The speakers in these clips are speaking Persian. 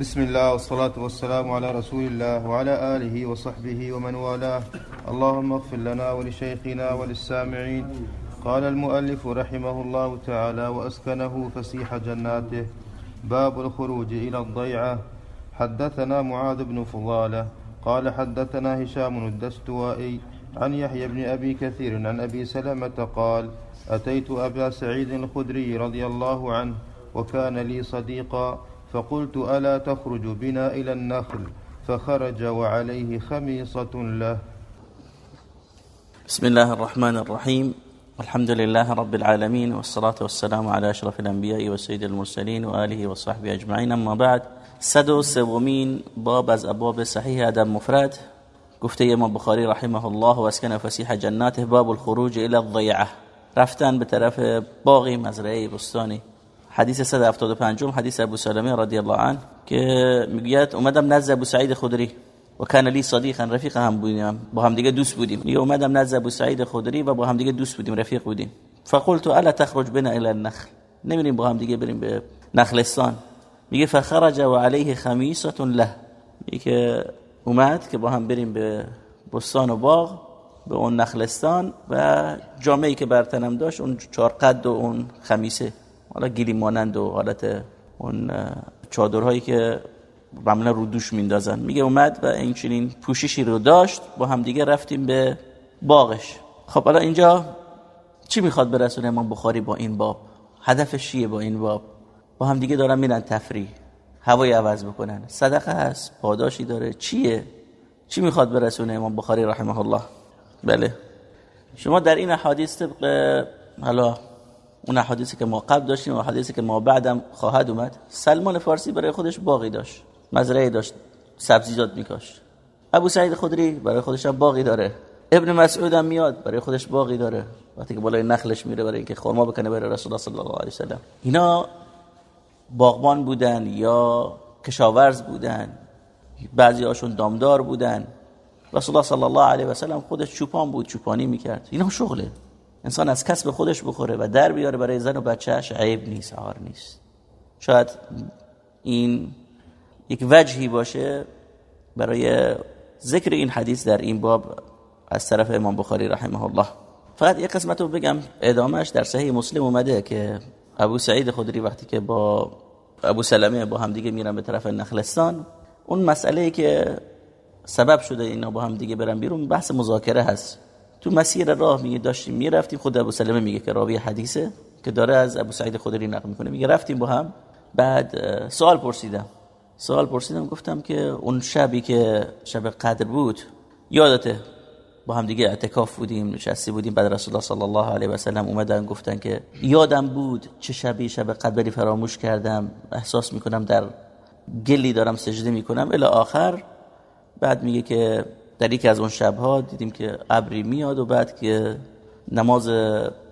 بسم الله والصلاة والسلام على رسول الله وعلى آله وصحبه ومن والاه. اللهم اغفر لنا ولشيخنا وللسامعين. قال المؤلف رحمه الله تعالى وأسكنه فسيح جناته. باب الخروج إلى الضيعة. حدثنا معاذ بن فضالة. قال حدثنا هشام الدستوائي عن يحيى بن أبي كثير عن أبي سلمة قال أتيت أبا سعيد الخدري رضي الله عنه وكان لي صديقا فقلت ألا تخرج بنا إلى النخل؟ فخرج وعليه خميصة له. بسم الله الرحمن الرحيم. الحمد لله رب العالمين والصلاة والسلام على أشرف الأنبياء وسيد المرسلين وآله وصحبه أجمعين. أما بعد صد و باب از أبواب صحیح ادب مفرد. گفته امام بخاری رحمه الله و اسکن فسیح جناته باب الخروج إلى الضیعه رفتن به طرف باقی مزرعه بستانی. حدیث 175 حدیث ابو سلمه رضی الله عنه که می‌گوید اومدم نزد ابو سعید خدری. و کان لی صدیقا رفیق هم بودیم. با هم دیگه دوست بودیم. میگه اومدم نزد ابو سعید خدری و با هم دیگه دوست بودیم رفیق بودیم. فقلت الا تخرج بنا الى النخل. نمیریم با هم دیگه بریم به نخلستان. میگه فخرج و علیه خمیسه له. میگه اومد که با هم بریم به بستان و باغ به اون نخلستان و جامعی که برتنم داشت اون چهار قد و اون خمیسه حالا گیلی مانند و حالت اون چادرهایی که رمله رو دوش میندازن. میگه اومد و این چنین پوششی رو داشت با هم دیگه رفتیم به باغش. خب حالا اینجا چی می‌خواد برسونه امام بخاری با این باب؟ هدفش چیه با این باب؟ با هم دیگه دارن میرن تفریح. هوای عوض بکنن. صدقه هست؟ پاداشی داره؟ چیه؟ چی می‌خواد برسونه امام بخاری رحمه الله؟ بله. شما در این حدیث طبق حالا اون حدیثی که ما قبل داشتیم و حدیثی که ما بعدم خواهد اومد. سلمان فارسی برای خودش باقی داشت. مزرعه داشت. سبزیجات میکاشت ابو سعید خدری برای خودش هم باقی داره. ابن مسعود هم میاد برای خودش باقی داره. وقتی که بالای نخلش میره برای اینکه خرما بکنه برای رسول الله صلی الله علیه و اینا باغبان بودن یا کشاورز بودن بعضی هاشون دامدار بودن. رسول الله صلی الله علیه و سلم خودش چوپان بود چوپانی می‌کرد. اینا شغله. انسان از کسب خودش بخوره و در بیاره برای زن و بچهش عیب نیست عار نیست. شاید این یک وجهی باشه برای ذکر این حدیث در این باب از طرف امام بخاری رحمه الله. فقط یک قسمت رو بگم ادامهش در صحیح مسلم اومده که ابو سعید خدری وقتی که با ابو سلمه با هم دیگه میرن به طرف نخلستان اون مسئله که سبب شده اینا با هم دیگه برن بیرون بحث مذاکره هست. تو مسیر راه میگه داشتیم می‌رفتیم خود ابو سلمه میگه که راوی حدیثه که داره از ابو سعید خدری نقل می‌کنه. میگه رفتیم با هم. بعد سوال پرسیدم. سوال پرسیدم گفتم که اون شبی که شب قدر بود یادته با هم دیگه اعتکاف بودیم نشستی بودیم بعد رسول الله صلی الله علیه و سلم اومدن گفتن که یادم بود چه شبی شب قدری فراموش کردم احساس می‌کنم در گلی دارم سجده می‌کنم. الی آخر بعد میگه که در یکی از اون شبها دیدیم که ابری میاد و بعد که نماز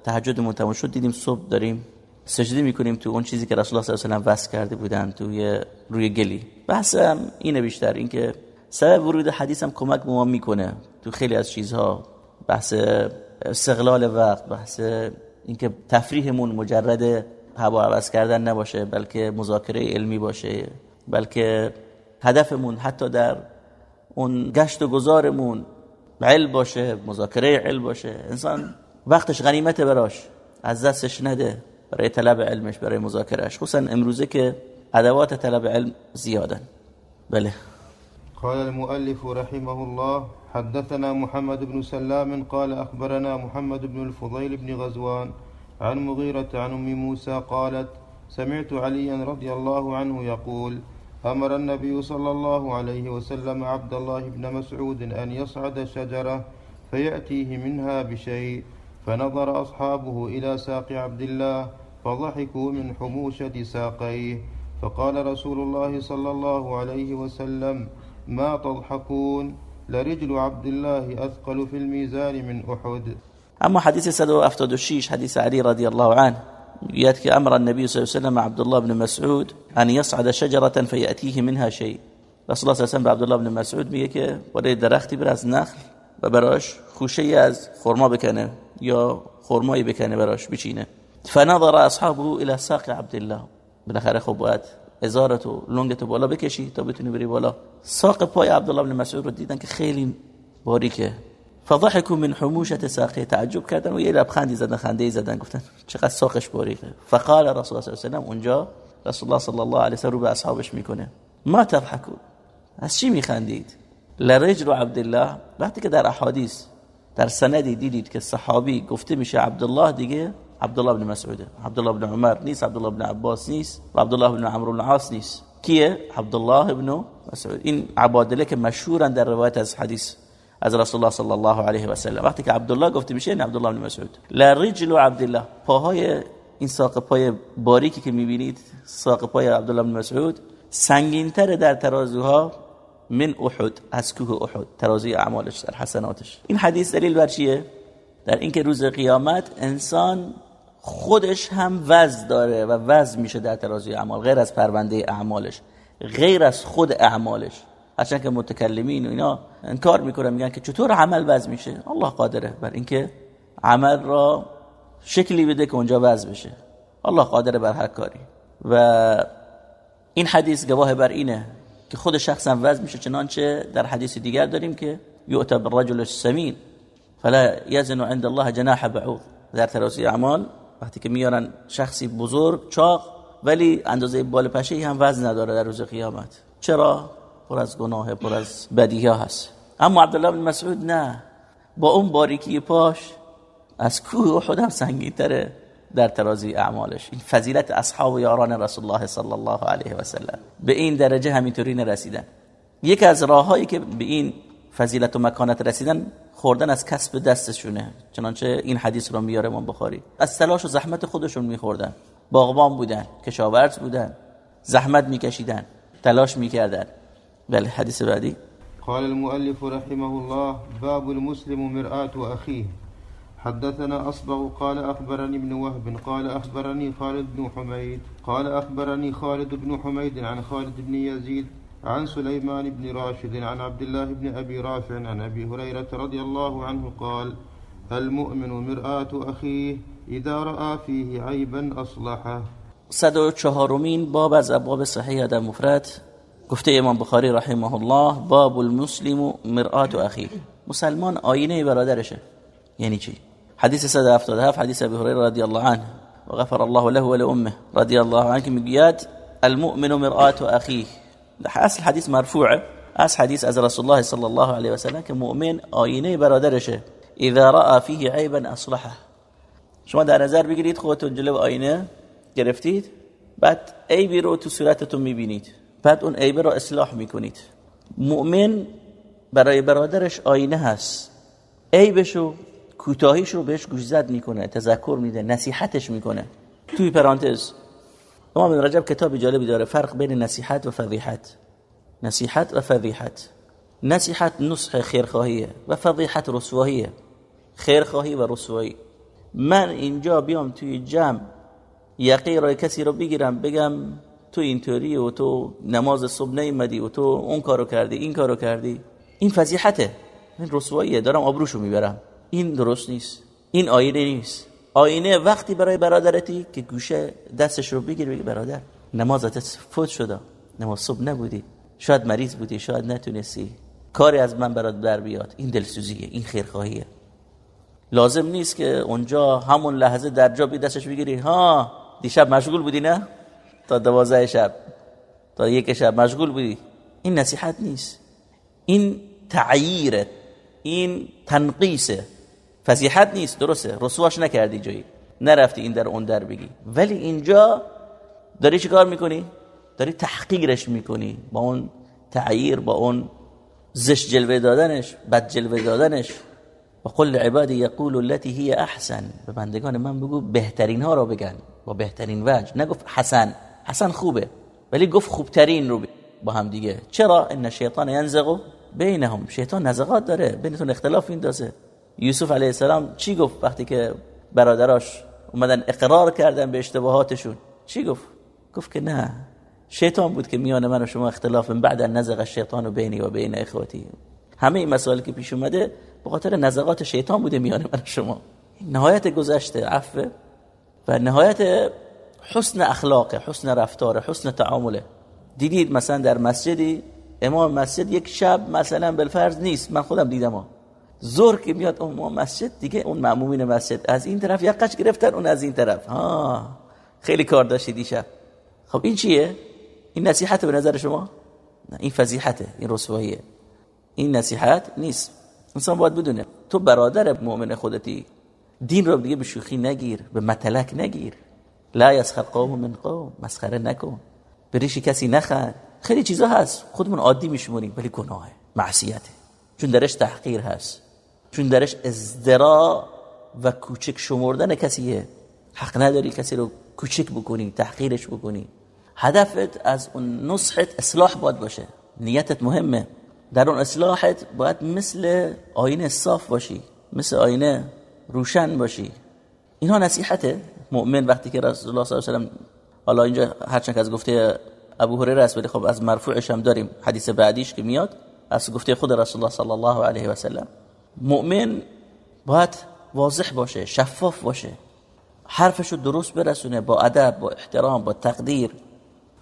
تهجد تموم شد دیدیم صبح داریم سجده می‌کنیم تو اون چیزی که رسول الله صلی الله علیه و وصل کرده بودن توی روی گلی. بحثم اینه بیشتر اینکه سبب ورود حدیث هم کمک به ما می‌کنه تو خیلی از چیزها. بحث استقلال وقت بحث اینکه تفریحمون مجرد هوا عوض کردن نباشه بلکه مذاکره علمی باشه بلکه هدفمون حتی در اون گشت و گذارمون علم باشه مذاکره علم باشه. انسان وقتش غنیمت براش. از دستش نده برای طلب علمش برای مذاکرهش. خصوصا امروزه که ادوات طلب علم زیادن. بله. قال المؤلف رحمه الله حدثنا محمد بن سلام قال أخبرنا محمد بن الفضيل بن غزوان عن مغيرة عن أم موسى قالت سمعت عليا رضي الله عنه يقول أمر النبي صلى الله عليه وسلم عبد الله بن مسعود أن يصعد شجرة فيأتيه منها بشيء فنظر أصحابه إلى ساق عبد الله فضحكوا من حموشة ساقيه. فقال رسول الله صلى الله عليه وسلم ما تضحكون؟ لرجل عبد الله أثقل في الميزان من أحد. أما حديث 176 حديث علي رضي الله عنه. يأتي أمر النبي صلى الله عليه وسلم عبد الله بن مسعود أن يصعد شجرة فيأتيه منها شيء. رسول الله صلی الله علیه و عبد الله بن مسعود میگه که بالای درختی بر از نخل و براش خوشه از خرما بکنه یا خرمایی بکنه براش بچینه. فنظر اصحابه الى ساق عبد الله. بالاخره خب ازارتو لنگتو بالا بکشی تا بتونی بری بالا. ساق پای عبدالله بن مسعود رو دیدن که خیلی باریکه. فضحكوا من حموشة ساقه تعجب کردن و یه لبخندی زدن خنده زدن گفتن چقدر ساقش باریکه فقال رسول الله صلی الله علیه و اونجا رسول الله صلی الله علیه و رو به اصحابش می‌کنه. ما تضحكوا از چی میخندید؟ لرجل عبدالله. وقتی که در احادیث در سندی دیدید که صحابی گفته میشه عبدالله دیگه عبدالله بن مسعوده عبدالله بن عمر نیست عبدالله بن عباس نیست و عبدالله بن عمرو بن عاص نیست. کیه؟ عبدالله بن مسعود. این عبادله که مشهورن در روایت از حدیث. از رسول الله صلی الله علیه و سلم. وقتی که عبدالله گفته میشه این عبدالله بن مسعود. لا رجل عبدالله. پاهای این ساق پای باریکی که می‌بینید ساق پای عبدالله بن مسعود سنگینتر در ترازوها من احد از کوه احد. ترازوی اعمالش در حسناتش. این حدیث دلیل بر چیه؟ در اینکه روز قیامت انسان خودش هم وز داره و وز میشه در ترازوی اعمال غیر از پرونده اعمالش غیر از خود اعمالش. هرچند که متکلمین و اینا انکار می‌کنن میگن که چطور عمل وز میشه؟ الله قادره. بر اینکه عمل را شکلی بده که اونجا وز بشه. الله قادره بر هر کاری. و این حدیث گواه بر اینه که خود شخص وز میشه چنانچه در حدیث دیگر داریم که یؤتى بالرجل السمین فلا یزن عند الله جناح بعوض. در ترازی اعمال وقتی که میارن شخصی بزرگ چاق ولی اندازه بال پشه هم وزن نداره در روز قیامت. چرا؟ پر از گناه پر از بدی ها هست. اما عبدالله بن مسعود نه. با اون باریکی پاش از کوه هم سنگین تره در ترازی اعمالش. این فضیلت اصحاب و یاران رسول الله صلی الله علیه و سلم. به این درجه همینطوری نرسیدن. یک از راههایی که به این فضیلت و مکانت رسیدن خوردن از کسب دستشونه. چنانچه این حدیث رو میاره امام بخاری. از تلاش و زحمت خودشون میخوردن. باغبان بودن کشاورز بودن زحمت میکشیدن تلاش می‌کردن. بله حدیث بعدی قال المؤلف رحمه الله باب المسلم مرآة أخيه. حدثنا أصبغ قال أخبرني ابن وهب قال أخبرني خالد بن حميد قال أخبرني خالد بن حميد عن خالد بن يزيد عن سليمان بن راشد عن عبد الله بن أبي رافع عن أبي هريرة رضي الله عنه قال المؤمن مرآة أخيه إذا رأى فيه عيبا أصلحه. صد و چهارمین باب از ابواب صحیح در مفرد. گفته امام بخاری رحمه الله باب المسلم مرآة اخیه مسلمان آینه برادرشه. یعنی چی؟ حدیث 177 حدیث ابی هریره رضی الله عنه وغفر الله له ولامه رضی الله عنه می‌گوید المؤمن مرآة اخیه اصل حدیث مرفوعه. از حدیث از رسول الله صلی الله علیه و سلم که مؤمن آینه برادرشه. اذا رأى فيه عیبا اصلحه. شما در نظر بگیرید خودتون جلو آینه گرفتید بعد عیبی رو تو صورتتون می‌بینید. بعد اون عیبه رو اصلاح می‌کنید. مؤمن برای برادرش آینه هست. عیبشو کوتاهیش رو بهش گوشزد می‌کنه تذکر میده نصیحتش می‌کنه. توی پرانتز امام رجب کتاب جالبی داره فرق بین نصیحت و فضیحت. نصیحت و فضیحت. نصیحت نصح خیرخواهیه و فضیحت رسواهیه خیرخواهی و رسوایی. من اینجا بیام توی جمع یقی رای کسی رو بگیرم بگم تو اینطوری و تو نماز صبح نیمدی و تو اون کارو کردی این کارو کردی. این فضیحته. این رسواییه دارم آبروشو می‌برم. این درست نیست. این آینه نیست. آینه وقتی برای برادرتی که گوشه دستش رو بگیر بگی برادر نمازت فوت شده. نماز صبح نبودی. شاید مریض بودی شاید نتونستی. کاری از من برات در بیاد. این دلسوزیه این خیرخواهیه. لازم نیست که اونجا همون لحظه در جا دستش بگیری. ها دیشب مشغول بودی نه؟ تا دوازده شب تا یک شب مشغول بودی. این نصیحت نیست. این تعییره. این تنقیسه فضیحت نیست درسته. رسواش نکردی جایی. نرفتی این در اون در بگی. ولی اینجا داری چی کار می‌کنی؟ داری تحقیرش می‌کنی. با اون تعییر با اون زشت جلوه دادنش بد جلوه دادنش. و قل عبادی یقول التي هی احسن. به بندگان من بگو بهترین ها رو بگن. با بهترین وجه. نگفت حسن. حسن خوبه ولی گفت خوبترین رو با هم دیگه. چرا؟ ان شیطان ینزغ بینهم. شیطان نزغات داره بینتون اختلاف میندازه. یوسف علیه السلام چی گفت وقتی که برادراش اومدن اقرار کردن به اشتباهاتشون؟ چی گفت؟ گفت که نه. شیطان بود که میان من و شما اختلاف بعد نزغ الشیطان و بینی و بین اخواتی. همه این مسائل که پیش اومده به خاطر نزغات شیطان بوده میان من و شما. نهایت گذشته عفو و نهایت حسن اخلاق حسن رفتار حسن تعامله. دیدید مثلا در مسجدی امام مسجد یک شب مثلا بالفرض نیست. من خودم دیدم ها. زور که میاد امام مسجد دیگه اون معمومین مسجد. از این طرف یقش گرفتن اون از این طرف. ها. خیلی کار داشتی دیشب خب این چیه؟ این نصیحت به نظر شما؟ نه این فضیحته این رسواییه. این نصیحت نیست. انسان باید بدونه تو برادر مؤمن خودتی دین رو دیگه به شوخی نگیر به متلک نگیر. لا یسخر قوم من قوم مسخره نکن. بریشی کسی نخند خیلی چیزا هست. خودمون عادی میشمونیم ولی گناهه. معصیته. چون درش تحقیر هست. چون درش ازدرا و کوچک شمردن کسیه. حق نداری کسی رو کوچک بکنی تحقیرش بکنی. هدفت از اون نصحت اصلاح باید باشه. نیتت مهمه. در اون اصلاحت باید مثل آینه صاف باشی مثل آینه روشن باشی. اینها نصیحته. مؤمن وقتی که رسول الله صلی الله علیه و حالا اینجا هرچند که از گفته ابو هریره است ولی خب از مرفوعش هم داریم حدیث بعدیش که میاد از گفته خود رسول الله صلی الله علیه و سلم. مؤمن باید واضح باشه شفاف باشه. حرفشو درست برسونه با ادب با احترام با تقدیر.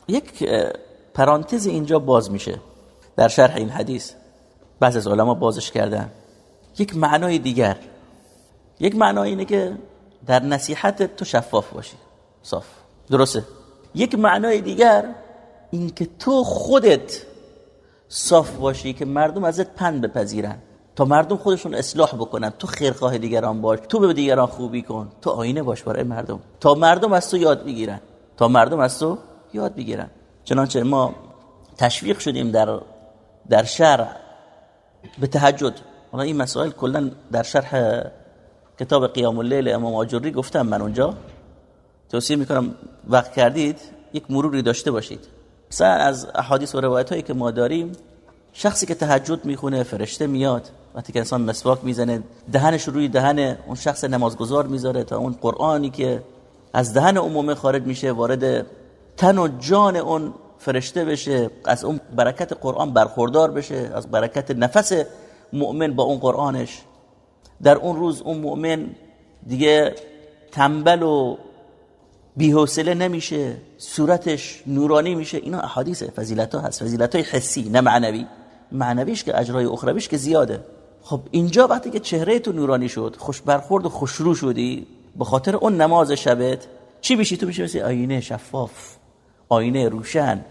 یک پرانتز اینجا باز میشه در شرح این حدیث. بعض از علما بازش کردن. یک معنای دیگر. یک معنای اینه که در نصیحت تو شفاف باشی. صاف. درسته. یک معنای دیگر این که تو خودت صاف باشی که مردم ازت پند بپذیرن. تا مردم خودشون اصلاح بکنن. تو خیرخواه دیگران باش. تو به دیگران خوبی کن. تو آینه باش برای مردم. تا مردم از تو یاد بگیرن. تا مردم از تو یاد بگیرن. چنانچه ما تشویق شدیم در در شرع. به تهجد. حالا این مسائل کلا در شرح کتاب قیام اللیل امام آجوری گفتم من اونجا. توصیه می‌کنم وقت کردید یک مروری داشته باشید. مثلا از احادیث و روایت هایی که ما داریم شخصی که تهجد می‌خونه فرشته میاد وقتی که انسان مسواک می‌زنه دهنش روی دهن اون شخص نمازگزار می‌ذاره تا اون قرآنی که از دهن عمومه خارج میشه وارد تن و جان اون فرشته بشه از اون برکت قرآن برخوردار بشه از برکت نفس مؤمن با اون قرآنش. در اون روز اون مؤمن دیگه تنبل و بی‌حوصله نمیشه صورتش نورانی میشه. اینا احادیث فضیلت ها هست فضیلت های حسی نه معنوی. معنویش که اجرای اخرویش که زیاده. خب اینجا وقتی که چهره تو نورانی شد خوش برخورد و خوشرو شدی به خاطر اون نماز شبت چی بشی تو میشه مثل آینه شفاف آینه روشن.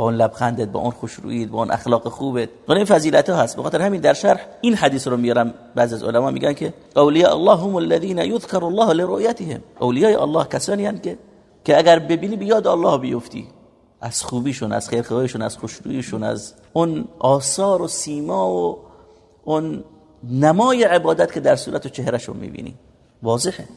با اون لبخندت با اون خوشرویت با اون اخلاق خوبت. اون این فضیلت ها هست. به خاطر همین در شرح این حدیث رو میارم بعضی از علما میگن که اولیاء الله هم الذين يذكر الله لرؤيتهم اولیاء الله کسانی هستند که که اگر ببینی بیاد الله بیفتی. از خوبیشون از خیرخواهیشون از خوشرویشون از اون آثار و سیما و اون نمای عبادت که در صورت و چهرهشون می‌بینی. واضحه.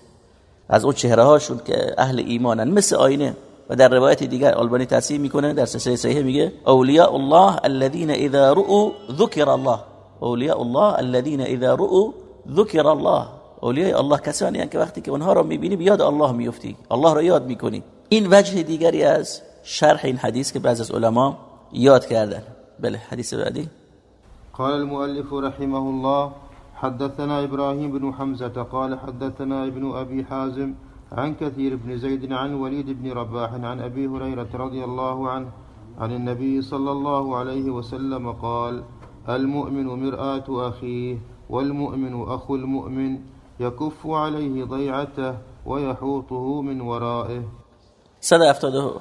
از اون چهره هاشون که اهل ایمانن. مثل آینه. و در روایت دیگر آلبانی تصحیح می‌کنه در سلسله صحیح میگه اولیاء الله الذين اذا رؤوا ذكر الله. اولیاء الله الذين اذا رؤوا ذكر الله. اولیاء الله کسانی هستند که وقتی که اونها رو می‌بینی بیاد الله میفتی الله رو یاد می‌کنی. این وجه دیگری از شرح این حدیث که بعض از علما یاد کردن. بله حدیث بعدی. قال المؤلف رحمه الله حدثنا إبراهيم بن حمزة قال حدثنا ابن أبي حازم عن كثير بن زيد عن وليد بن رباح عن أبي هريرة رضي الله عنه عن النبي صلى الله عليه وسلم قال المؤمن مرآة أخيه والمؤمن أخو المؤمن يكف عليه ضيعته ويحوطه من ورائه.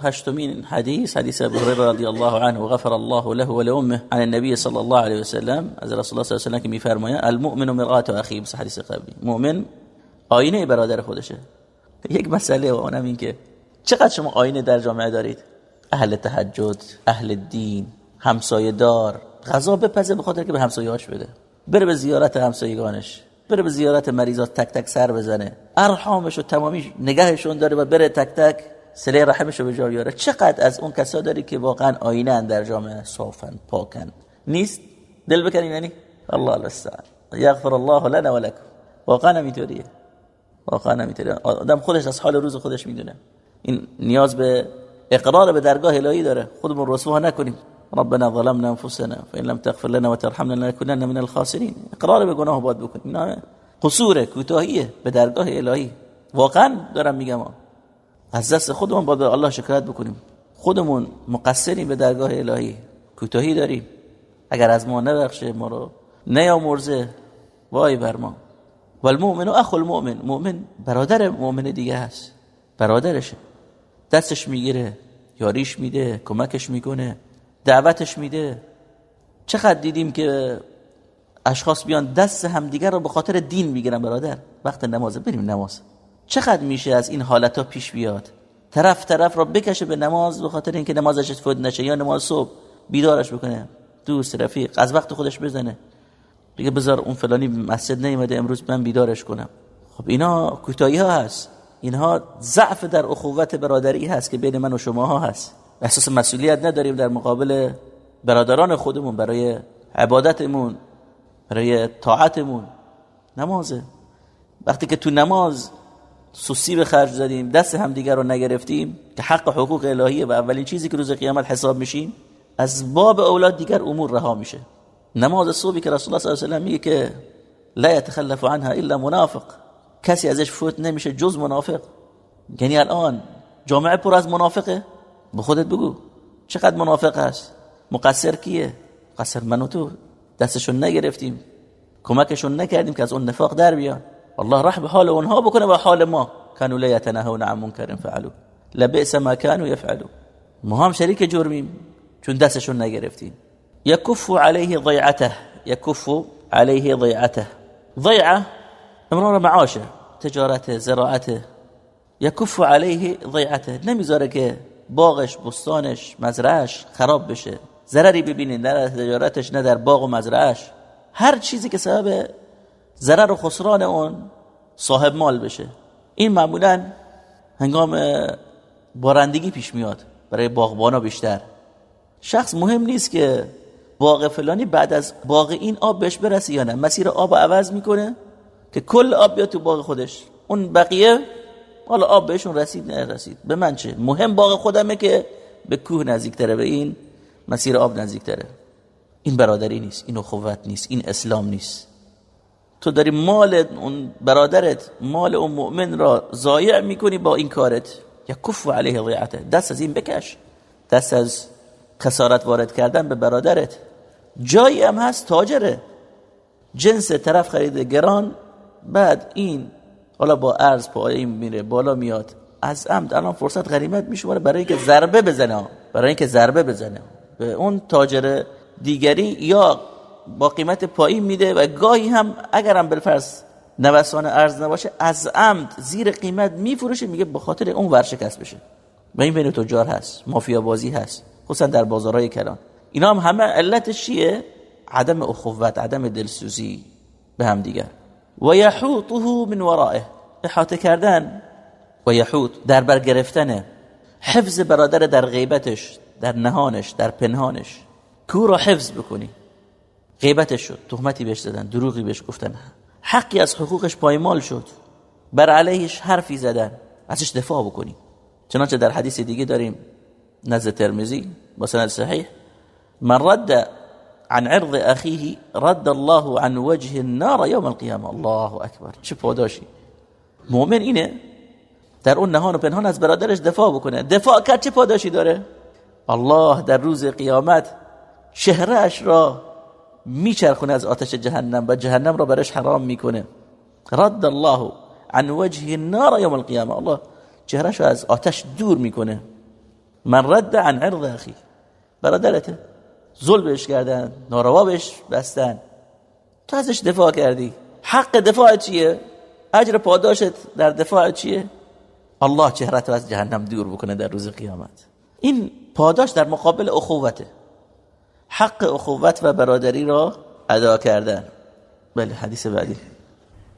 هشتمين حديث حديث ابو هريرة رضي الله عنه وغفر الله له ولأمه عن النبي صلى الله عليه وسلم. أز رسول الله صلى الله عليه وسلم میفرمایند المؤمن مرآة اخی بس حدیث قبلی مؤمن آینه برادر خودشه. یک مسئله و اونم این که چقدر شما آینه در جامعه دارید؟ اهل تهجد اهل دین همسایه دار غذا بپزه به خاطر که به همسایه‌هاش بده. بره به زیارت همسایگانش بره به زیارت مریضات تک تک سر بزنه. ارحامش و تمامی نگهشون داره و بره تک تک سله رحمش رو به جا بیاره. چقدر از اون کسا داری که واقعا آینه در جامعه؟ صافن پاکن نیست؟ دل بکنیم یعنی؟ الله المستعان یغفر الله لنا ولکم واقعا نمیطوریه واقعا نمیطوریه آدم خودش از حال روز خودش می‌دونه. این نیاز به اقرار به درگاه الهی داره. خودمون رسوها نکنیم. ربنا ظلمنا انفسنا فان لم تغفر لنا وترحمنا لنكونن من الخاسرين اقرار به گناه باید بکنیم. نه قصور کوتاهیه به درگاه الهی. واقعا دارم میگم از دست خودمون با الله شکایت بکنیم. خودمون مقصریم به درگاه الهی. کوتاهی داریم. اگر از ما نبخشه ما رو نیامرزه. وای بر ما. والمؤمن اخو المؤمن. مؤمن برادر مؤمن دیگه هست. برادرشه. دستش می‌گیره یاریش میده کمکش می‌کنه دعوتش میده. چقدر دیدیم که اشخاص بیان دست همدیگر رو به خاطر دین می‌گیرن برادر؟ وقت نمازه بریم نماز. چقدر میشه از این حالت ها پیش بیاد؟ طرف طرف رو بکشه به نماز به خاطر اینکه نمازش فوت نشه یا نماز صبح بیدارش بکنه. دوست رفیق از وقت خودش بزنه. بگه بذار اون فلانی مسجد نیومده امروز من بیدارش کنم. خب اینا کوتاهی ها هست. اینها ضعف در اخوت برادری هست که بین من و شما ها هست. احساس مسئولیت نداریم در مقابل برادران خودمون برای عبادتمون برای طاعتمون. نمازه. وقتی که تو نماز سوسی به خرج زدیم دست همدیگر رو نگرفتیم که حق حقوق الهیه و اولین چیزی که روز قیامت حساب میشیم از باب اولاد دیگر امور رها میشه. نماز صبحی که رسول الله صلی الله علیه و میگه که لا يتخلف عنها الا منافق. کسی ازش فوت نمیشه جز منافق. یعنی الان جامعه پر از منافقه؟ به خودت بگو. چقدر منافق هست؟ مقصر کیه؟ مقصر من و تو. دستشون نگرفتیم. کمکشون نکردیم که از اون نفاق در بیان. الله رحم حال اونها بکنه و حال ما. كانوا لا يتناهون عن منكر فعلوا. لبئس ما كانوا يفعلوا ما هم شریک جرمیم. چون دستشون نگرفتیم. يكف عليه ضيعته يكف عليه ضيعته. ضيعه امرار معاشه تجارته زراعته. يكف عليه ضيعته. نمی‌ذاره که باغش بستانش مزرعش خراب بشه. ضرری ببینید نه در تجارتش نه در باغ و مزرعش. هر چیزی که سبب ضرر و خسران اون صاحب مال بشه. این معمولا هنگام بارندگی پیش میاد. برای باغبانا بیشتر. شخص مهم نیست که باغ فلانی بعد از باغ این آب بهش برسه یا نه؟ مسیر آب عوض می‌کنه که کل آب بیاد تو باغ خودش. اون بقیه حالا آب بهشون رسید نه رسید. به من چه؟ مهم باغ خودمه که به کوه نزدیکتره به این مسیر آب نزدیکتره. این برادری نیست این اخوت نیست این اسلام نیست. تو داری مال اون برادرت مال اون مؤمن را ضایع می‌کنی با این کارت. یا کف علیه ضیعته. دست از این بکش. دست از خسارت وارد کردن به برادرت. جایی هم هست تاجره. جنس طرف خریده گران بعد این حالا با ارز پایین میره بالا میاد. از عمد الان فرصت غریمت میشماره برای اینکه ضربه بزنه برای اینکه ضربه بزنه به اون تاجر دیگری یا با قیمت پایین میده و گاهی هم اگرم بالفرض نوسان ارز نباشه از عمد زیر قیمت میفروشه میگه به خاطر اون ورشکست بشه. و این بین تجار هست مافیا بازی هست خصوصا در بازارهای کلان. اینا هم همه علتش چیه؟ عدم اخوت عدم دلسوزی به هم دیگر. و یحوطه من ورائه. احاطه کردن و یحوط در بر گرفتن. حفظ برادر در غیبتش در نهانش در پنهانش. کو را حفظ بکنی. غیبتش شد تهمتی بهش زدن دروغی بهش گفتن. حقی از حقوقش پایمال شد. بر علیهش حرفی زدن. ازش دفاع بکنی. چنانچه در حدیث دیگه داریم. نزد ترمزی با سند صحیح. من رد عن عرض اخیه رد الله عن وجه النار يوم القيامه الله اکبر چه پاداشی. مؤمن اینه؟ در اون نهان و پنهان از برادرش دفاع بکنه. دفاع کرد چه پاداشی داره؟ الله در روز قیامت چهرهش را میچرخونه از آتش جهنم و جهنم را برش حرام می‌کنه. رد الله عن وجه النار يوم القيامه الله چهرهش را از آتش دور می‌کنه. من رد عن عرض اخی برادرته؟ ظلم بهش کردن ناروا بهش بستن. تو ازش دفاع کردی. حق دفاع چیه؟ اجر پاداشت در دفاع چیه؟ الله چهرت از جهنم دور بکنه در روز قیامت. این پاداش در مقابل اخوته. حق اخوت و برادری را ادا کردن. بله حدیث بعدی.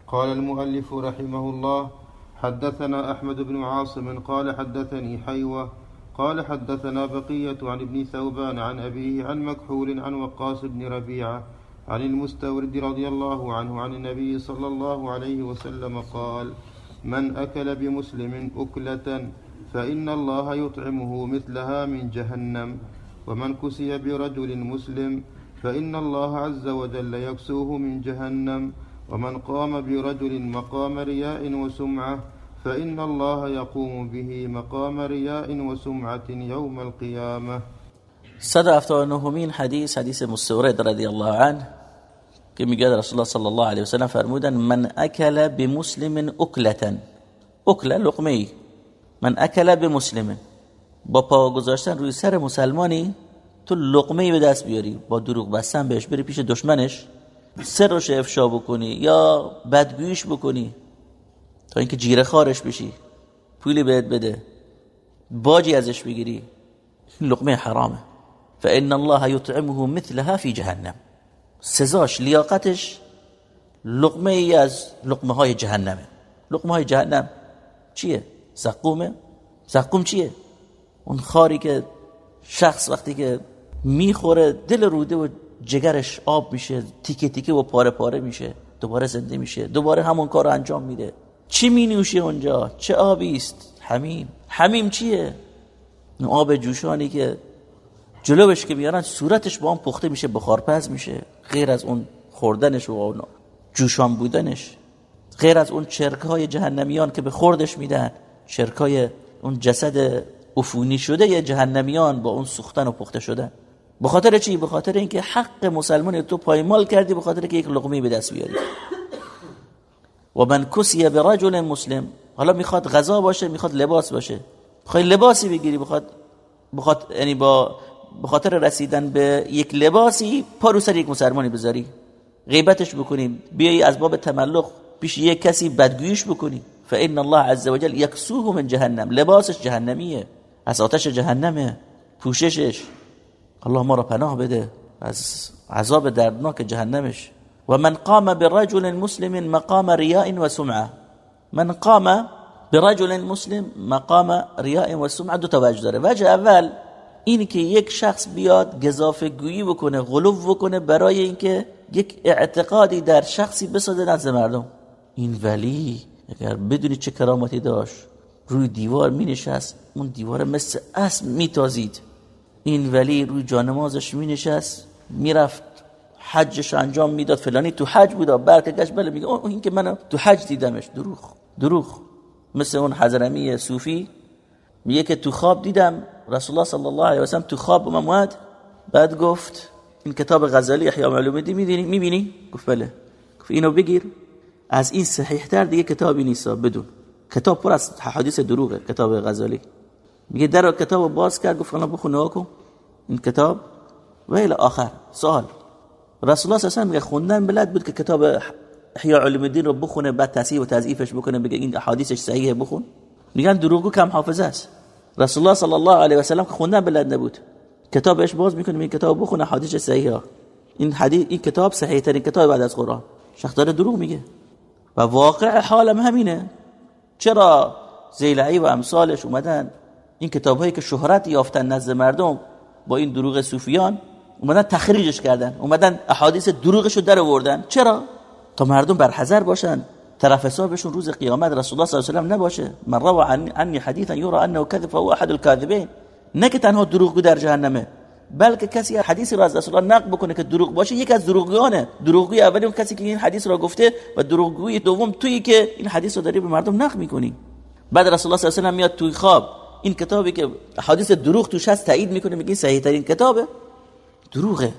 قال المؤلف رحمه الله حدثنا أحمد بن عاصم قال حدثني حيوة قال حدثنا بقية عن ابن ثوبان عن أبيه عن مكحول عن وقاص بن ربيعة عن المستورد رضي الله عنه عن النبي صلى الله عليه وسلم قال من أكل بمسلم أكلة فإن الله يطعمه مثلها من جهنم ومن كسي برجل مسلم فإن الله عز وجل يكسوه من جهنم ومن قام برجل مقام رياء وسمعة فإن الله يقوم به مقام رياء وسمعة يوم القيامة. همین حدیث حدیث مستورد رضی الله عنه که میگه رسول الله صلی الله علیه وسلم فرمودن من اکل بمسلم اکلتا. اکل لقمه من اکل بمسلم. با پا گذاشتن روی سر مسلمانی تو لقمه به دست بیاری. با دروغ بستن بهش بری پیش دشمنش. سرش افشا بکنی یا بدگویش بکنی. تا اینکه جیره خارش بشی. پولی بهت بده. باجی ازش بگیری. لقمه حرامه. فان الله یطعمه مثلها فی جهنم. سزاش لیاقتش لقمه ای از لقمه های جهنمه. لقمه های جهنم چیه؟ زقومه؟ زقوم چیه؟ اون خاری که شخص وقتی که می‌خوره دل روده و جگرش آب میشه تیکه تیکه و پاره پاره میشه دوباره زنده میشه دوباره همون کار انجام میده. چی می نوشه اونجا؟ چه آبی است؟ حمیم. حمیم چیه؟ آب جوشانی که جلوش که میارن صورتش با اون پخته میشه بخارپز میشه. غیر از اون خوردنش و اون جوشان بودنش. غیر از اون چرکهای جهنمیان که به خوردش میدن. چرکای اون جسد افونی شده یه جهنمیان با اون سوختن و پخته شدن. به خاطر چی؟ به خاطر اینکه حق مسلمان تو پایمال کردی به خاطر که یک لقمه به دست بیاری. و من کسی به رجل مسلم. حالا می‌خواد غذا باشه می‌خواد لباس باشه. خواهی لباسی بگیری بخواد بخواد یعنی با به رسیدن به یک لباسی پا رو سر یک مسلمانی بذاری. غیبتش بکنیم بیایی از باب تملق پیش یک کسی بدگویش بکنی. فان الله عز وجل یکسوه من جهنم. لباسش جهنمیه. از آتش جهنمه. پوششش. الله ما را پناه بده. از عذاب دردناک جهنمش. و من قام برجل مسلم مقام ریاء و سمعه من قام برجل مسلم مقام ریاء و سمعه دو تا وجه داره. وجه اول این که یک شخص بیاد گذافه گویی بکنه غلوب بکنه برای اینکه یک اعتقادی در شخصی بسازه نزد مردم. این ولی اگر بدونی چه کرامتی داشت روی دیوار می نشست اون دیوار مثل اسب می تازید این ولی روی جانمازش می نشست می رفت حجش انجام می‌داد فلانی تو حج بود برکگش بله میگه اون این که من تو حج دیدمش. دروغ دروغ. مثل اون حضرمی صوفی میگه که تو خواب دیدم رسول الله صلی الله علیه و سلم تو خواب من اومد بعد گفت این کتاب غزالی احیاء معلوماتی می‌بینی می‌بینی؟ گفت بله. گفت اینو بگیر از این صحیح تر دیگه کتابی نیست بدون. کتاب پر از حدیث دروغه کتاب غزالی. میگه در کتاب باز کرد. گفت انا بخونه کن این کتاب. و الى آخر سوال. رسول الله صلی الله علیه و خوندن بلد بود که کتاب احیاء علوم الدین رو بخونه بعد تصحیح و تضعیفش بکنه بگه این احادیثش صحیحه بخون. میگن دروغو کم حافظه است. رسول الله صلی الله علیه و سلم که خوندن بلد نبود. کتابش باز می‌کنه این کتاب بخونه حدیث صحیحه. این حدیث این کتاب صحیح ترین کتاب بعد از قرآن. شخص داره دروغ میگه. و واقع حالم همینه. چرا زیلعی و امثالش اومدن؟ این کتاب هایی که شهرت یافتن نزد مردم با این دروغ صوفیان اومدن تخریجش کردن. اومدن احادیث دروغش رو در آوردن چرا؟ تا مردم بر حذر باشن. طرف حسابشون روز قیامت رسول الله صلی الله علیه و سلم نباشه. من روى عنی حدیثا یرا انه کذب فهو احد الكاذبین نه که تنها دروغگو در جهنمه بلکه کسی حدیثی را از رسول الله نقل بکنه که دروغ باشه یک از دروغگویانه. دروغگوی اولی اون کسی که این حدیث را گفته و دروغگوی دوم تویی که این حدیث رو داری به مردم نقل می‌کنی. بعد رسول الله صلی الله علیه و سلم میاد توی خواب. این کتابی که حدیث دروغ توش هست تایید می‌کنه میگه صحیح ترین کتابه. دروغه.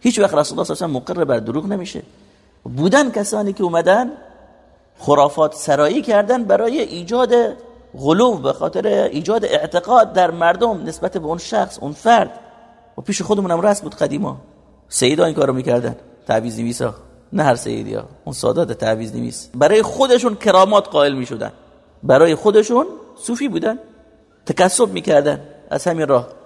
هیچ وقت رسول الله صلی الله مقر بر دروغ نمیشه. بودن کسانی که اومدن خرافات سرایی کردن برای ایجاد غلوب به خاطر ایجاد اعتقاد در مردم نسبت به اون شخص اون فرد. و پیش خودمون هم بود قدیما. سیدا این کارو می‌کردن. تعویض نویسا نه هر سیدی ها. اون سادات تعویض نویس برای خودشون کرامات قائل می‌شدن. برای خودشون صوفی بودن. تکسب می‌کردن. از همین راه.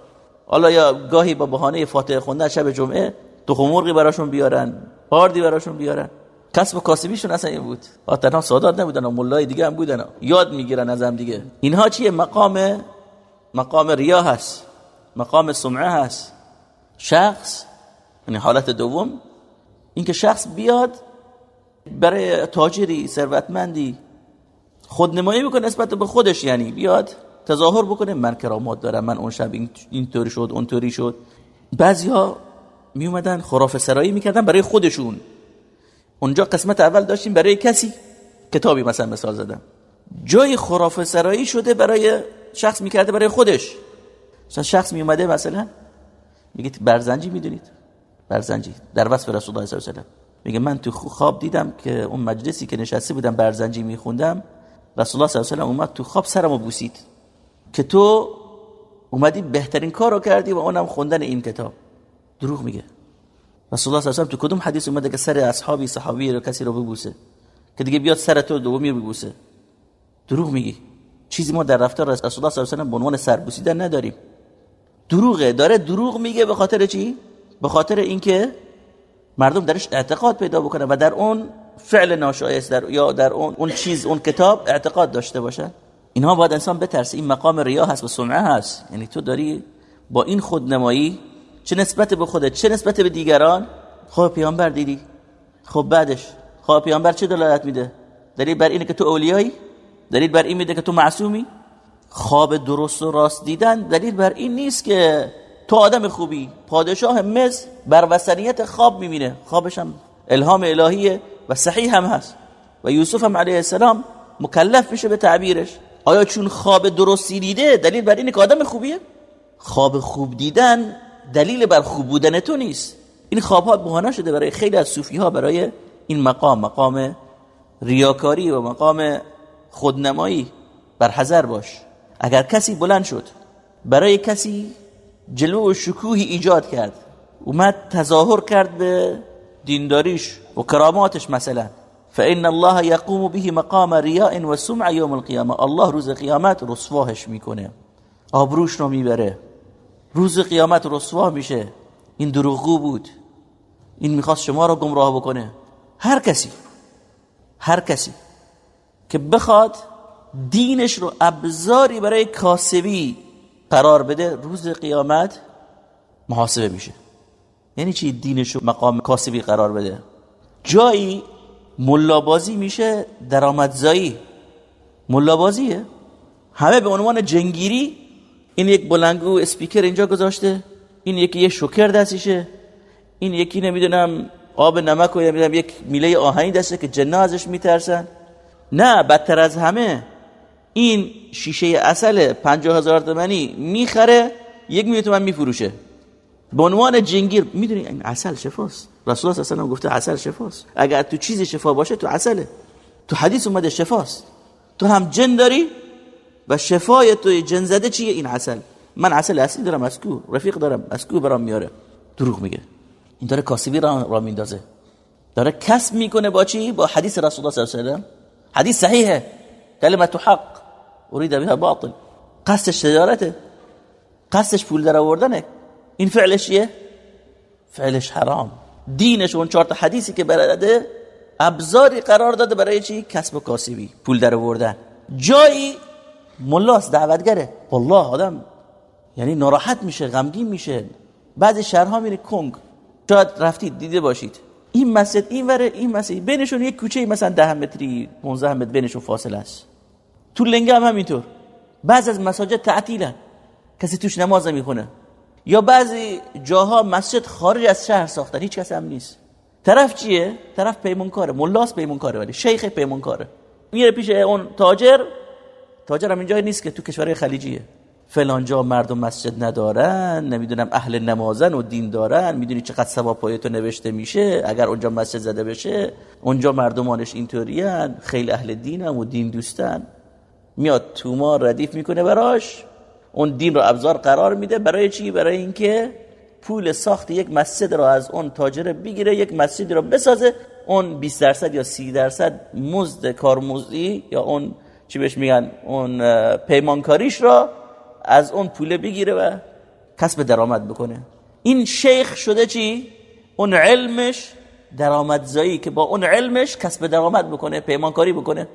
حالا یا گاهی با بهانه فاتحه خوندن شب جمعه تو مرغی براشون بیارن باردی براشون بیارن. کسب و کاسبیشون اصلا این بود. تنها سادات نبودن مولای دیگه هم بودن. یاد می‌گیرن از هم دیگه. اینها چیه؟ مقام مقام ریا هست. مقام سمعه هست. شخص یعنی حالت دوم اینکه شخص بیاد برای تاجری ثروتمندی خودنمایی بکنه نسبت به خودش یعنی بیاد تظاهر بکنه من کرامات دارم من اون شب اینطوری شد اونطوری شد. بعضیا می اومدن خرافه سرایی می‌کردن برای خودشون. اونجا قسمت اول داشتیم برای کسی کتابی مثلا مثال زدم. جای خرافه سرایی شده برای شخص می‌کرده برای خودش. مثلا شخص میومده مثلا میگه برزنجی می‌دونید؟ برزنجی در وصف رسول الله صلی الله علیه و میگه من تو خواب دیدم که اون مجلسی که نشسته بودم برزنجی میخوندم رسول الله صلی الله علیه و اومد تو خواب سرمو بوسید. که تو اومدی بهترین کارو کردی و اونم خوندن این کتاب. دروغ میگه. رسول الله صلی الله علیه و تو کدوم حدیث اومده که سر اصحابی صحابی رو کسی رو ببوسه؟ که دیگه بیاد سر تو دومی ببوسه. دروغ میگی. چیزی ما در رفتار رسول الله صلی الله علیه و به عنوان سربوسیدن نداریم. دروغه. داره دروغ میگه به خاطر چی؟ به خاطر اینکه مردم درش اعتقاد پیدا بکنه و در اون فعل ناشایست در یا در اون اون چیز اون کتاب اعتقاد داشته باشن. اینها باید انسان بترسه. این مقام ریا هست و سمعه هست. یعنی تو داری با این خودنمایی چه نسبت به خودت چه نسبت به دیگران؟ خب پیامبر دیدی. خب بعدش؟ خب پیامبر چه دلالت میده؟ دلیل بر اینه که تو اولیایی؟ دلیل بر این میده که تو معصومی؟ خواب درست و راست دیدن دلیل بر این نیست که تو آدم خوبی. پادشاه مصر بر وسنیت خواب می‌بینه. خوابش هم الهام الهیه و صحیح هم هست. و یوسف هم علیه السلام مکلف میشه به تعبیرش. آیا چون خواب درستی دیده دلیل بر اینه که آدم خوبیه؟ خواب خوب دیدن دلیل بر خوب بودن تو نیست. این خواب ها بهانه شده برای خیلی از صوفی ها برای این مقام مقام ریاکاری و مقام خودنمایی. بر حذر باش. اگر کسی بلند شد برای کسی جلو و شکوهی ایجاد کرد اومد تظاهر کرد به دینداریش و کراماتش مثلا. فإن الله يقوم به مقام ریاء و سمع یوم القیامه الله روز قیامت رسواهش می‌کنه. آبروش رو می‌بره. روز قیامت رسوا میشه. این دروغگو بود. این می‌خواست شما رو گمراه بکنه. هر کسی هر کسی که بخواد دینش رو ابزاری برای کاسبی قرار بده روز قیامت محاسبه میشه. یعنی چی؟ دینش رو مقام کاسبی قرار بده. جایی ملابازی میشه درآمدزایی. ملابازیه. همه به عنوان جنگیری این یک بلنگو اسپیکر اینجا گذاشته. این یکی یه شکر دستشه این یکی نمی‌دونم آب نمک و نمی‌دونم یک میله آهنی دسته که جنا ازش میترسن. نه بدتر از همه این شیشه اصل پنجاه هزار تومنی می‌خره یک میلیون میفروشه. به عنوان جنگیر می‌دونی این اصل شفاست رسول الله صلی الله گفته اصل شفاست. اگر تو چیزی شفا باشه تو اصله تو حدیث اومده شفاست. تو هم جن داری و شفای تو جن زده چیه؟ این اصل من اصل اصلی دارم اسکو رفیق دارم اسکو برام میاره؟ دروغ میگه. این داره کاسبی را, را میندازه. داره کسب می‌کنه با چی؟ با حدیث رسول الله صلی الله علیه و حدیث صحیحه. کلمت حق. اريد بها باطل. قصدش تجارته. قصدش پول در آوردنه این فعلش چیه؟ فعلش حرام. دینش اون چهار تا حدیثی که برده ابزاری قرار داده برای چی؟ کسب و کاسبی پول در آوردن. جایی ملاس دعوتگره. والله آدم یعنی ناراحت میشه غمگین میشه. بعضی شهرها میره کنگ. شاید رفتید دیده باشید. این مسجد این وره این مسجد. بینشون یک کوچه مثلا 10 متری 15 متر بینشون فاصله است. تو لنگه هم همینطور. بعض از مساجد تعطیلن. کسی توش نماز می‌خونه یا بعضی جاها مسجد خارج از شهر ساختن هیچ کس هم نیست. طرف چیه؟ طرف پیمانکاره ملاس پیمانکاره ولی شیخ پیمانکاره میره پیش اون تاجر. تاجر هم اینجا نیست که تو کشور خلیجیه. فلان جا مردم مسجد ندارن نمی‌دونم اهل نمازن و دین دارن می‌دونی چقدر ثواب پای تو نوشته میشه؟ اگر اونجا مسجد زده بشه اونجا مردمانش اینطورین خیلی اهل دینن و دین دوستن. میاد توما ردیف می‌کنه براش. اون دین رو ابزار قرار میده. برای چی؟ برای اینکه پول ساخت یک مسجد رو از اون تاجر بگیره یک مسجد رو بسازه. اون 20 درصد یا 30 درصد مزد کارمزدی یا اون چی بهش میگن؟ اون پیمانکاریش رو از اون پول بگیره و کسب درآمد بکنه. این شیخ شده چی؟ اون علمش درآمدزایی که با اون علمش کسب درآمد بکنه پیمانکاری بکنه.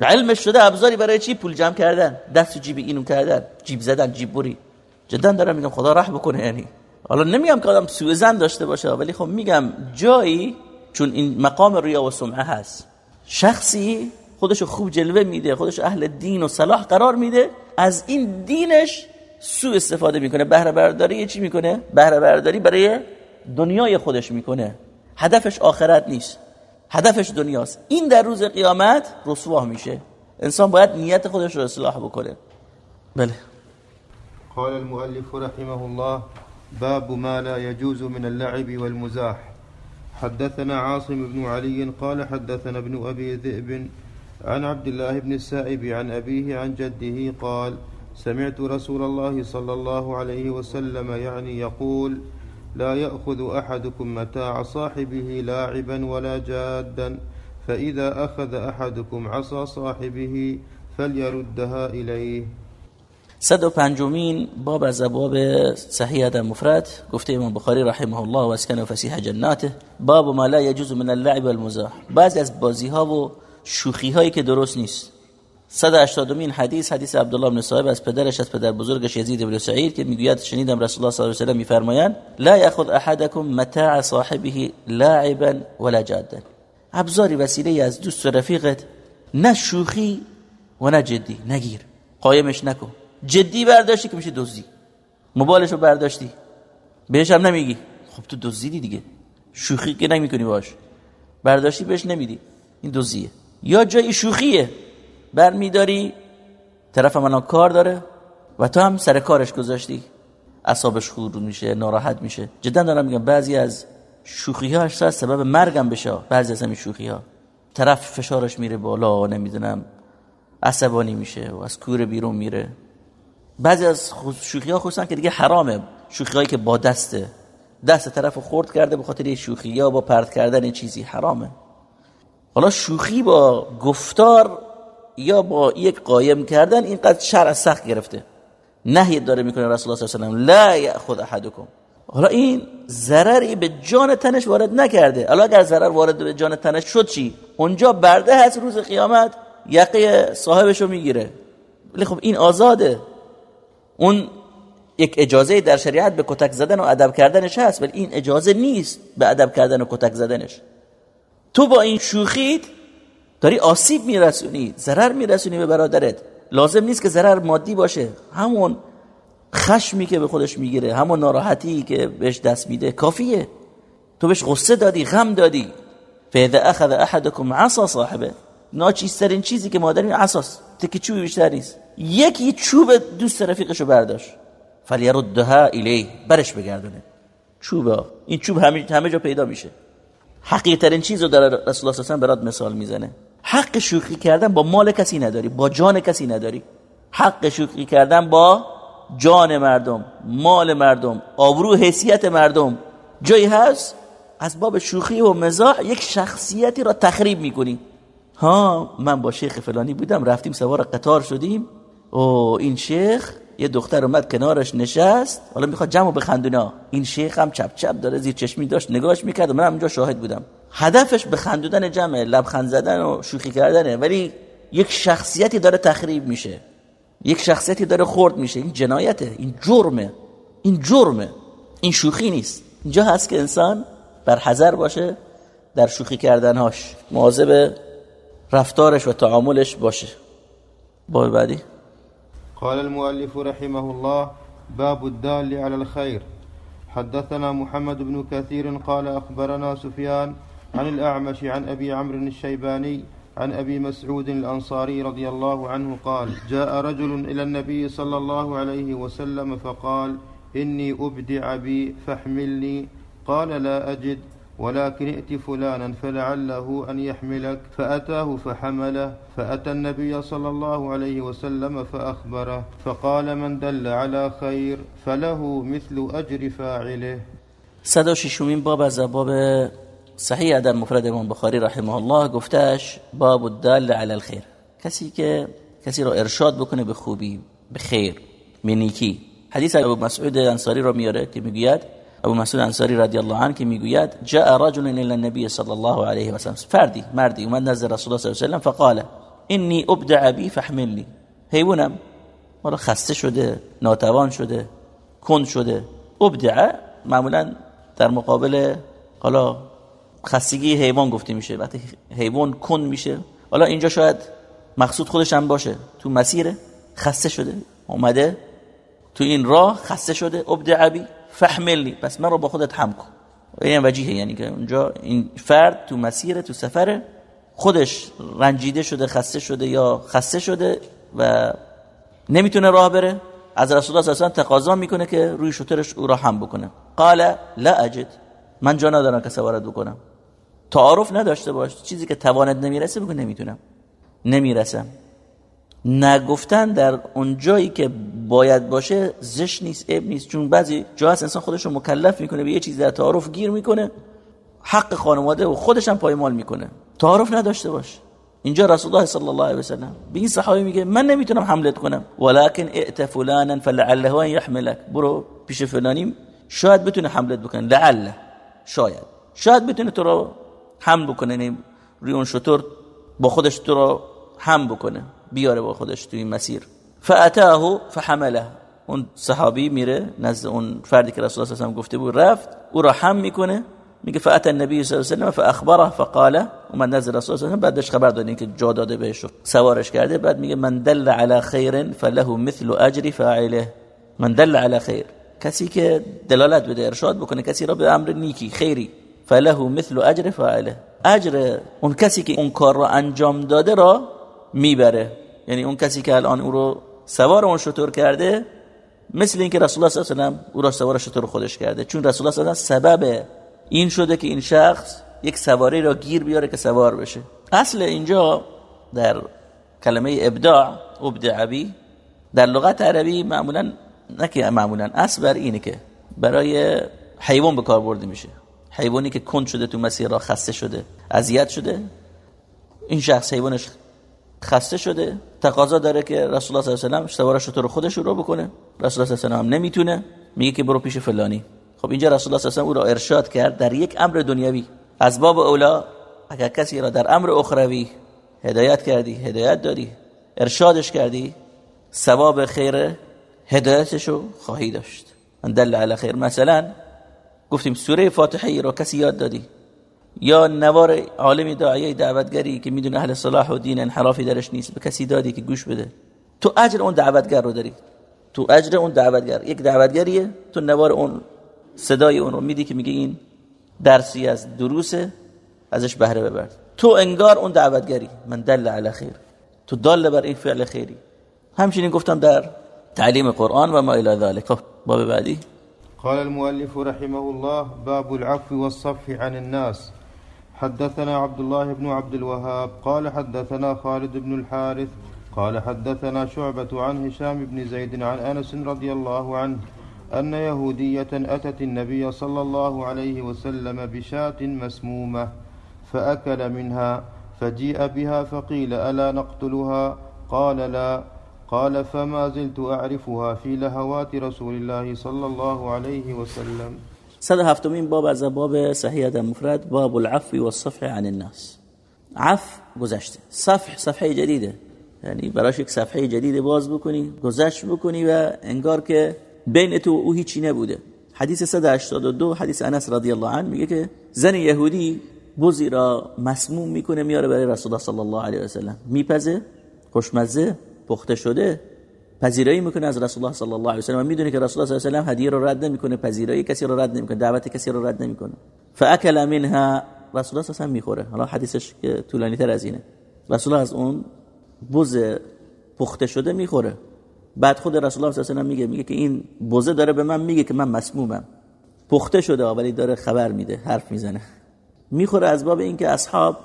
علمش شده ابزاری برای چی؟ پول جمع کردن دست جیب اینو کردن جیب زدن جیب بری جدا دارم میگم خدا رحم بکنه یعنی. حالا نمیگم که آدم سوء زن داشته باشه ولی خب میگم جایی چون این مقام ریا و سمعه هست. شخصی خودشو خوب جلوه میده خودش اهل دین و صلاح قرار میده از این دینش سوء استفاده می‌کنه. بهره برداری چی می‌کنه؟ بهره برداری برای دنیای خودش می‌کنه. هدفش آخرت نیست. هدفش دنیاست. این در روز قیامت رسوا میشه. انسان باید نیت خودش رو اصلاح بکنه. بله. قال المؤلف رحمه الله باب ما لا يجوز من اللعب والمزاح. حدثنا عاصم بن علي قال حدثنا ابن أبي ذئب عن عبد الله بن السائب عن أبيه عن جده قال سمعت رسول الله صلى الله عليه وسلم يعني يقول لا يأخذ أحدكم متاع صاحبه لاعبا ولا جادا فإذا أخذ أحدكم عصا صاحبه فليردها إليه. صد و پنجمین باب از ابواب صحیح در مفرد گفته امام بخاری رحمه الله و اسکن فسیح جناته. باب ما لا یجوز من اللعب والمزاح بعضی از بازی ها و شوخی هایی که درست نیست. 180 مین حدیث حدیث عبدالله بن صاحب از پدرش از پدر بزرگش یزید بن سعید که می‌گوید شنیدم رسول الله صلی الله علیه و سلم میفرمایند لا یاخذ احدکم متاع صاحبه لاعبا ولا جادا. ابزاری وسیله از دوست و رفیقت نه شوخی و نه جدی نگیر قایمش نکن. جدی برداشتی که میشه دزدی. موبایلشو برداشتی. بهش هم نمیگی. خب تو دزدیدی دیگه. شوخی که نمی‌کنی باش. برداشتی بهش نمیدی. این دزدیه. یا جای شوخیه. برمیداری طرف منو کار داره و تو هم سر کارش گذاشتی. اصابش خور میشه ناراحت میشه. جدا دارم میگم بعضی از شوخی ها سبب مرگم بشه. بعضی از همین شوخی ها طرف فشارش میره بالا نمی‌دونم عصبانی میشه و از کور بیرون میره. بعضی از شوخی ها خصوصا که دیگه حرامه. شوخی هایی که با دسته دست طرف خورد کرده به خاطر شوخی یا با پرت کردن چیزی حرامه. حالا شوخی با گفتار یا با یک قایم کردن اینقدر شرع سخت گرفته. نهی داره می‌کنه رسول الله صلی الله علیه و لا یاخذ احدکم. حالا این ضرری به جان تنش وارد نکرده. حالا اگر ضرر وارد به جان تنش شد چی؟ اونجا برده هست روز قیامت یقه صاحبشو می‌گیره. ولی خب این آزاده. اون یک اجازه در شریعت به کتک زدن و ادب کردنش هست ولی این اجازه نیست به ادب کردن و کتک زدنش. تو با این شوخیت داری آسیب میرسونی ضرر میرسونی به برادرت. لازم نیست که ضرر مادی باشه. همون خشمی که به خودش می‌گیره همون ناراحتی که بهش دست میده کافیه. تو بهش غصه دادی غم دادی. فاذا اخذ احدكم عصا صاحبه. ناچیزترین چیزی که ما داریم عصاست تکی چوبی بیشتر نیست. یکی چوب دوست رفیقشو برداشت. فلیردها الیه برش بگردونه. چوبا. این چوب همه, جا پیدا میشه. حقیقی ترین چیز رو در رسول الله صلی برات مثال می‌زنه. حق شوخی کردن با مال کسی نداری با جان کسی نداری. حق شوخی کردن با جان مردم مال مردم آبرو حیثیت مردم. جایی هست؟ از باب شوخی و مزاح یک شخصیتی را تخریب می‌کنی. ها من با شیخ فلانی بودم رفتیم سوار قطار شدیم. او این شیخ یه دختر اومد کنارش نشست. حالا می‌خواد جمع بخندونه. این شیخ هم چپ چپ داره زیر چشمی داشت نگاهش می‌کرد و من اونجا شاهد بودم. هدفش به خندودن جمع لبخند زدن و شوخی کردنه. ولی یک شخصیتی داره تخریب میشه. یک شخصیتی داره خورد میشه. این جنایته. این جرمه. این جرمه. این شوخی نیست. اینجا هست که انسان بر حذر باشه در شوخی کردنهاش. مواظب رفتارش و تعاملش باشه. باب بعدی. قال المؤلف رحمه الله باب الدال على الخير. حدثنا محمد بن كثير قال أخبرنا سفيان عن الأعمش عن أبي عمرو الشيباني عن أبي مسعود الأنصاري رضي الله عنه قال جاء رجل إلى النبي صلى الله عليه وسلم فقال إني أبدع بي فاحملني. قال لا أجد ولكن ائت فلانا فلعله أن يحملك. فأتاه فحمله فأتى النبي صلى الله عليه وسلم فأخبره فقال من دل على خير فله مثل أجر فاعله. صدا ششمین باب از باب صحیح در مفرد امام بخاری رحمه الله گفتش باب الدال على الخير کسی که کسی را ارشاد بکنه به خوبی به خیر به نیکی. حدیث ابو مسعود انصاری را میاره که می‌گوید ابو مسعود انصاری رضی الله عنه که می‌گوید جاء رجل الى النبي صلی الله علیه و سلم. فردی مردی اومد نزد رسول الله صلی الله علیه و سلم فقال اني ابدع بي فاحملني حیوانم مالا خسته شده ناتوان شده کند شده. ابدع معمولا در مقابل حالا خستگی حیوان گفته میشه. وقتی حیوان کند میشه. حالا اینجا شاید مقصود خودش هم باشه. تو مسیر خسته شده. اومده تو این راه خسته شده. ابدع بی فحملنی. پس من رو با خودت هم کن. این وجیه یعنی که اونجا این فرد تو مسیر تو سفر خودش رنجیده شده خسته شده یا خسته شده و نمی‌تونه راه بره. از رسول الله صلی تقاضا می‌کنه که روی شترش او را هم بکنه. قال لا اجد. من جا ندارم که سوارت بکنم. تعارف نداشته باش. چیزی که توانت نمی‌رسه بگو نمی‌تونم. نمی‌رسم. نگفتن در اون جایی که باید باشه زش نیست عیب نیست. چون بعضی جا هست انسان خودش رو مکلف می‌کنه به یه چیز در تعارف گیر می‌کنه. حق خانواده و خودش هم پایمال می‌کنه. تعارف نداشته باش. اینجا رسول الله صلی الله علیه و سلم به این صحابی میگه من نمی‌تونم حملت کنم. ولكن ائت فلانا فلعله ان يحملك برو پیش فلانی. شاید بتونه حملت بکنه. لعله. شاید. شاید بتونه تو رو حمل بکنه یعنی روی اون شطور با خودش تو رو هم بکنه بیاره با خودش توی مسیر. فاتاه فحمله. اون صحابی میره نزد اون فردی که رسول الله صلی گفته بود رفت او را هم می‌کنه. میگه فات النبی صلی الله علیه و فاخبره فقال اومد نزد رسول الله بعدش خبر دادین که جا داده بهش سوارش کرده. بعد میگه من دل على خیر فله مثل اجر فاعله. من دل على خیر. کسی که دلالت بده ارشاد بکنه کسی را به امر نیکی خیری فله مثل اجر فاعله. اجر اون کسی که اون کار را انجام داده را می‌بره. یعنی اون کسی که الان او رو سوار اون شطور کرده مثل اینکه رسول الله صلی الله علیه و او را سوار شطور خودش کرده. چون رسول الله صلی الله علیه و سبب این شده که این شخص یک سواری را گیر بیاره که سوار بشه. اصل اینجا در کلمه ابداع ابدعبی در لغت عربی معمولا نه معمولا اصل بر اینه که برای حیوان به کار برده میشه. حیوانی که کند شده تو مسیر را خسته شده اذیت شده. این شخص حیوانش خسته شده. تقاضا داره که رسول الله صلی الله علیه و سوار شطور خودش رو بکنه. رسول الله صلی الله علیه و نمی‌تونه. میگه که برو پیش فلانی. خب اینجا رسول الله صلی الله علیه و او را ارشاد کرد در یک امر دنیوی از باب اولا اگر کسی را در امر اخروی هدایت کردی هدایت دادی ارشادش کردی ثواب خیر هدایتشو خواهی داشت. من دل علی خیر مثلا گفتیم سوره فاتحه را کسی یاد دادی؟ یا نوار عالم داعیه دعوتگری که می‌دونه اهل صلاح و دین انحرافی درش نیست به کسی دادی که گوش بده؟ تو اجر اون دعوتگر رو داری. تو اجر اون دعوتگر. یک دعوتگریه تو نوار اون صدای اون رو میدی که میگه این درسی از دروسه ازش بهره ببر. تو انگار اون دعوتگری. من دل علی خیر. تو دل بر این فعل خیری. همچنین گفتم در تعلیم قرآن و ما الى ذلك خب، باب بعدی. قال المؤلف رحمه الله باب العفو والصفح عن الناس. حدثنا عبد الله بن عبد الوهاب قال حدثنا خالد بن الحارث قال حدثنا شعبة عن هشام بن زيد عن أنس رضي الله عنه أن يهودية أتت النبي صلى الله عليه وسلم بشاة مسمومة فأكل منها فجيء بها فقيل ألا نقتلها؟ قال لا. قال فما زلت أعرفها في لهوات رسول الله صلى الله عليه وسلم. صد هفتمین باب از باب صحیح مفرد باب العفو والصفح عن الناس. عف گذشته. صفح صفحه جدیده. یعنی براش یک صفحه جدید باز بکنی گذشت بکنی و انگار که بین تو او هیچی نبوده. حدیث 182 حدیث انس رضی الله عنه میگه که زن یهودی بزی را مسموم می‌کنه میاره برای رسول الله صلی الله علیه و سلم. میپزه خوشمزه پخته شده پذیرایی می‌کنه از رسول الله صلی الله علیه و سلم. می‌دونه که رسول الله صلی الله علیه و سلم هدیه رو رد نمی‌کنه پذیرایی کسی رو رد نمی‌کنه دعوت کسی رو رد نمی‌کنه. فاکل منها رسول الله صلی الله می‌خوره. حالا حدیثش که طولانی تر از اینه. رسول از اون بز پخته شده می‌خوره. بعد خود رسول الله صلی الله علیه و میگه میگه که این بزه داره به من میگه که من مسمومم. پخته شده ولی داره خبر میده حرف می‌زنه. می‌خوره از باب اینکه اصحاب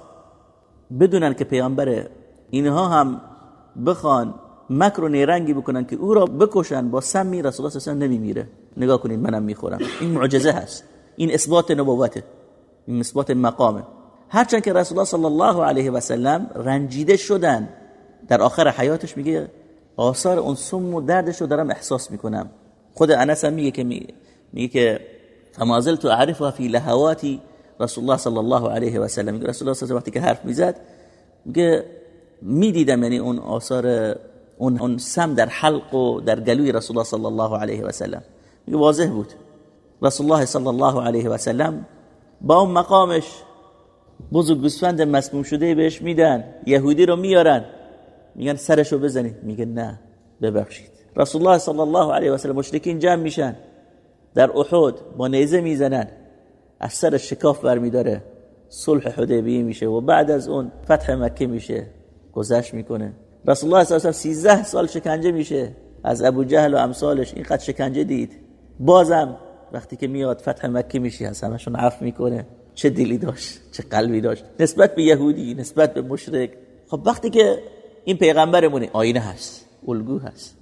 بدونن که پیامبر اینها هم بخوان مکر و نیرنگی بکنن که او را بکشن با سمی رسول الله صلی الله علیه و نگاه کنید منم می‌خورم. این معجزه هست. این اثبات نبوته. این اثبات مقامه. هرچند که رسول الله صلی الله علیه و سلم رنجیده شدن در آخر حیاتش میگه آثار اون سم و دردش رو دارم احساس می‌کنم. خود انس میگه که میگه که فما زلت اعرفها فی لهواتی رسول الله صلی الله علیه و سلم. میگه رسول الله صلی وقتی که حرف می‌زد میگه می‌دیدم یعنی اون آثار اون, اون سم در حلق و در گلوی رسول الله صلی الله علیه و سلم. واضح بود. رسول الله صلی الله علیه و سلم با اون مقامش بزرگ گوسفند مسموم شده بهش میدن یهودی رو میارن. میگن سرشو بزنید. میگه نه ببخشید. رسول الله صلی الله علیه و سلم مشرکین جمع میشن. در احد با نیزه می‌زنن. از سر شکاف برمیداره. صلح حدیبیه میشه و بعد از اون فتح مکه میشه. گذشت می‌کنه. رسول الله صلی الله علیه و 13 سال شکنجه میشه. از ابو جهل و امثالش اینقدر شکنجه دید. بازم وقتی که میاد فتح مکه میشه از همشون عفو می‌کنه. چه دلی داشت چه قلبی داشت. نسبت به یهودی نسبت به مشرک. خب وقتی که این پیغمبرمونه آینه هست الگو هست.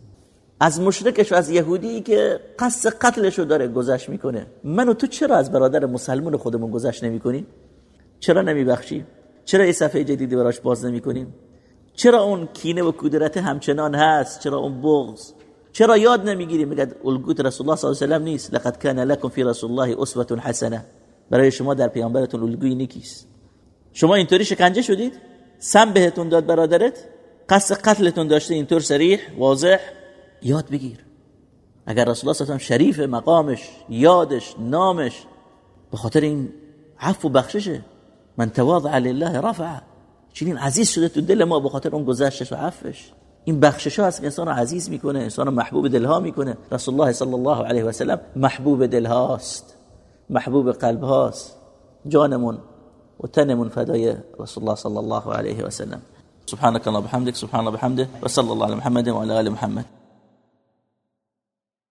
از مشرکش و از یهودی که قصد قتلشو داره گذشت می‌کنه. من و تو چرا از برادر مسلمون خودمون گذشت نمی‌کنیم چرا نمیبخشیم چرا یه صفحه جدیدی براش باز نمی‌کنیم چرا اون کینه و کدرت همچنان هست؟ چرا اون بغض؟ چرا یاد نمی‌گیریم؟ میگه الگوت رسول الله صلی الله علیه و نیست. لقد کان لكم فی رسول الله اسوه حسنه برای شما در پیامبرتون الگوی نیکیست شما اینطوری شکنجه شدید؟ سم بهتون داد برادرت؟ قصد قتلتون داشته اینطور صریح واضح؟ یاد بگیر. اگر رسول الله صلی شریف مقامش یادش نامش به خاطر این عفو و بخششه. من تواضع لله رفع چنین عزیز شده تو دل ما به خاطر اون گذشتش و عفوش. این بخشش هست که انسان عزیز می‌کنه انسان محبوب دلها می‌کنه. رسول الله صلی الله علیه و سلم محبوب دلهاست محبوب قلب هاست جانمون و تنمون فدای رسول الله صلی الله علیه و سلم. سبحانك اللهم وبحمدك سبحان الله وبحمده وصلى الله على محمد وعلى ال محمد.